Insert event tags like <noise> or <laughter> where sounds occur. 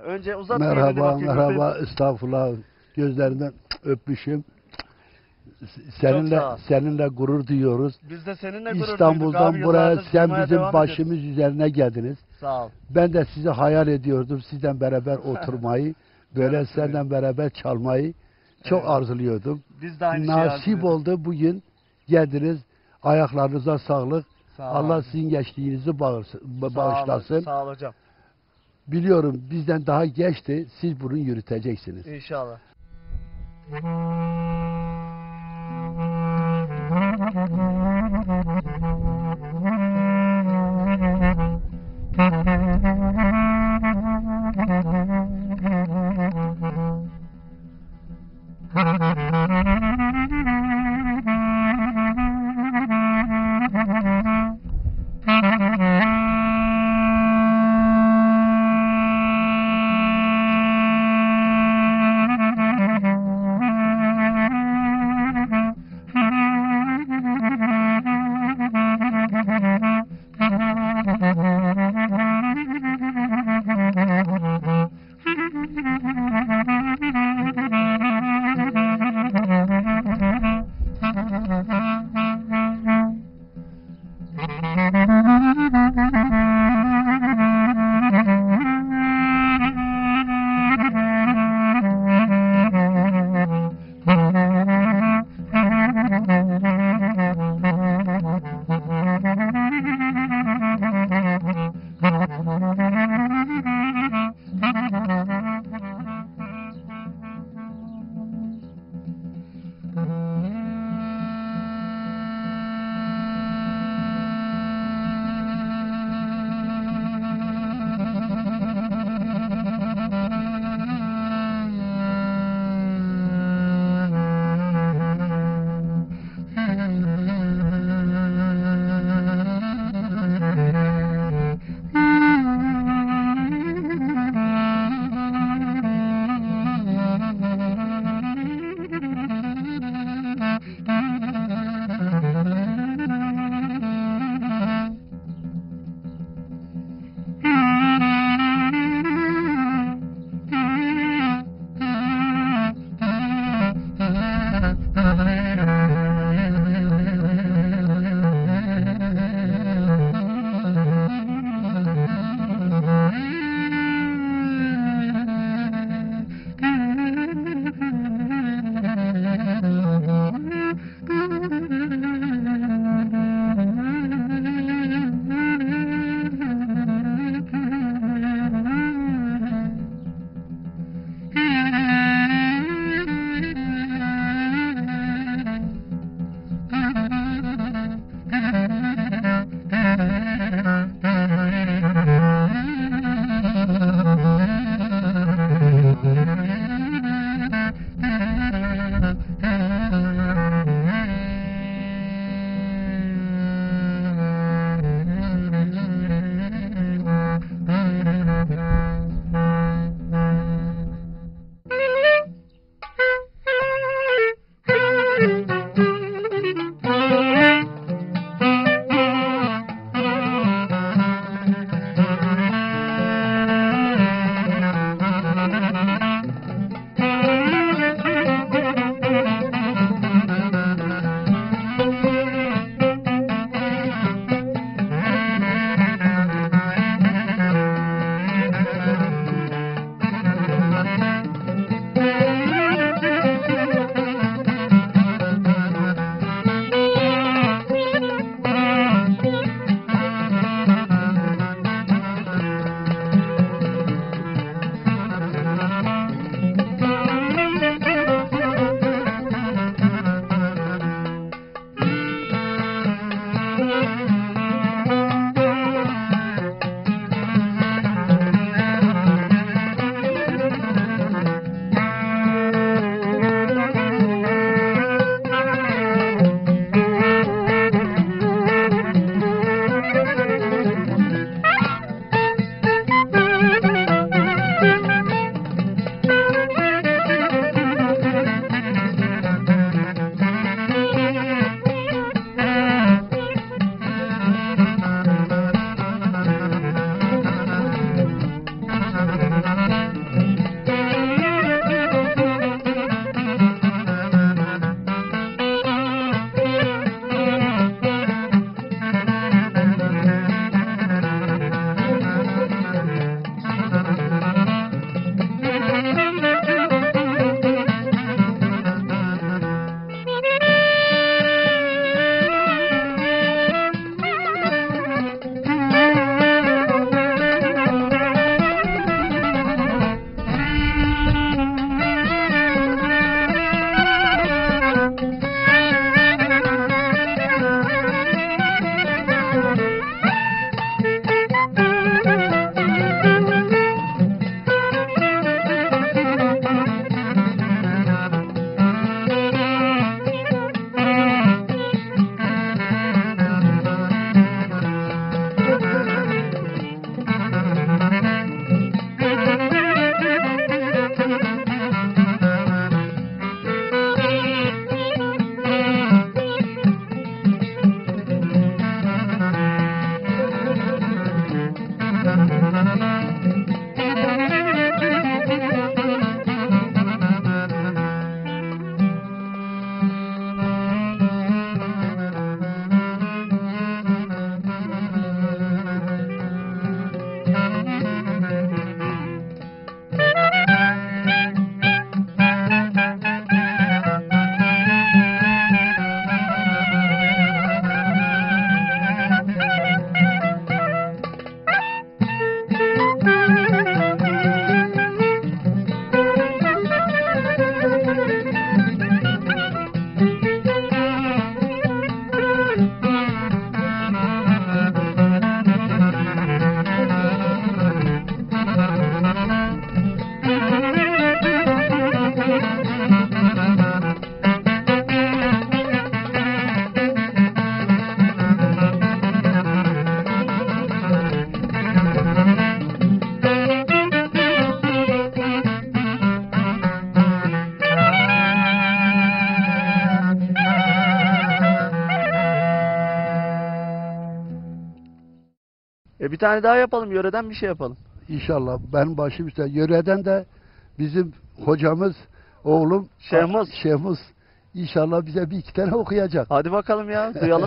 Önce uzat Merhaba, merhaba, estağfurullah. Gözlerinden öpmüşüm. Seninle sağ ol. seninle gurur duyuyoruz. Biz de seninle gurur duyduk İstanbul'dan abi, buraya yıllardır sen bizim devam başımız üzerine geldiniz. Sağ ol. Ben de sizi hayal ediyordum. Sizden beraber <laughs> oturmayı, böyle Evet, senden beraber çalmayı çok arzuluyordum. Biz de aynı şeyi Nasip arzuluyoruz. oldu bugün geldiniz. Ayaklarınıza sağlık. Sağ ol Allah abi. sizin gençliğinizi bağırsın, ba- Sağ ol, bağışlasın. Sağ ol hocam. Biliyorum bizden daha geçti. Siz bunu yürüteceksiniz. İnşallah. Thank <laughs> you. Thank you. E bir tane daha yapalım. Yöreden bir şey yapalım. İnşallah benim başım üstte. Yöreden de bizim hocamız, oğlum Şehmuz. Şehmuz inşallah bize bir iki tane okuyacak. Hadi bakalım ya. Duyalım. <laughs>